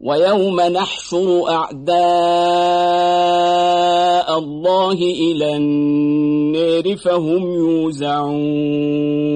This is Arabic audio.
ويوم نحشر أعداء الله إلى النار فهم يوزعون.